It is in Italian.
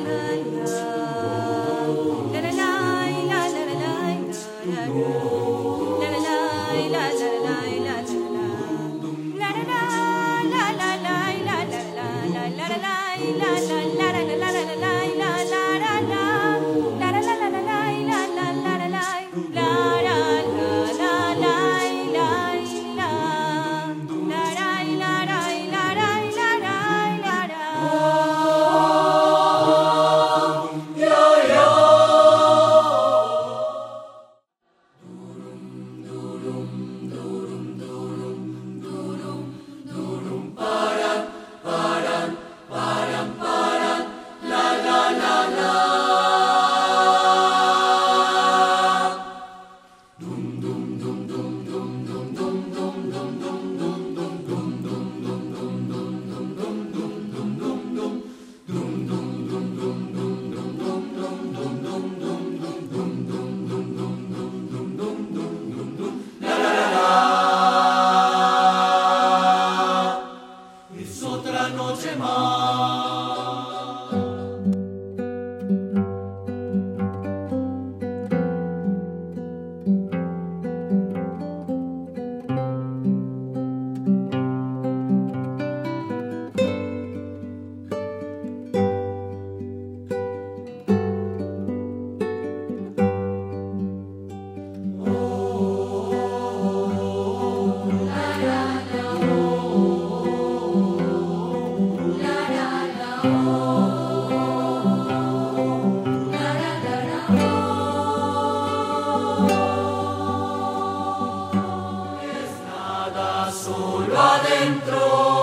来来。Amém. dentro.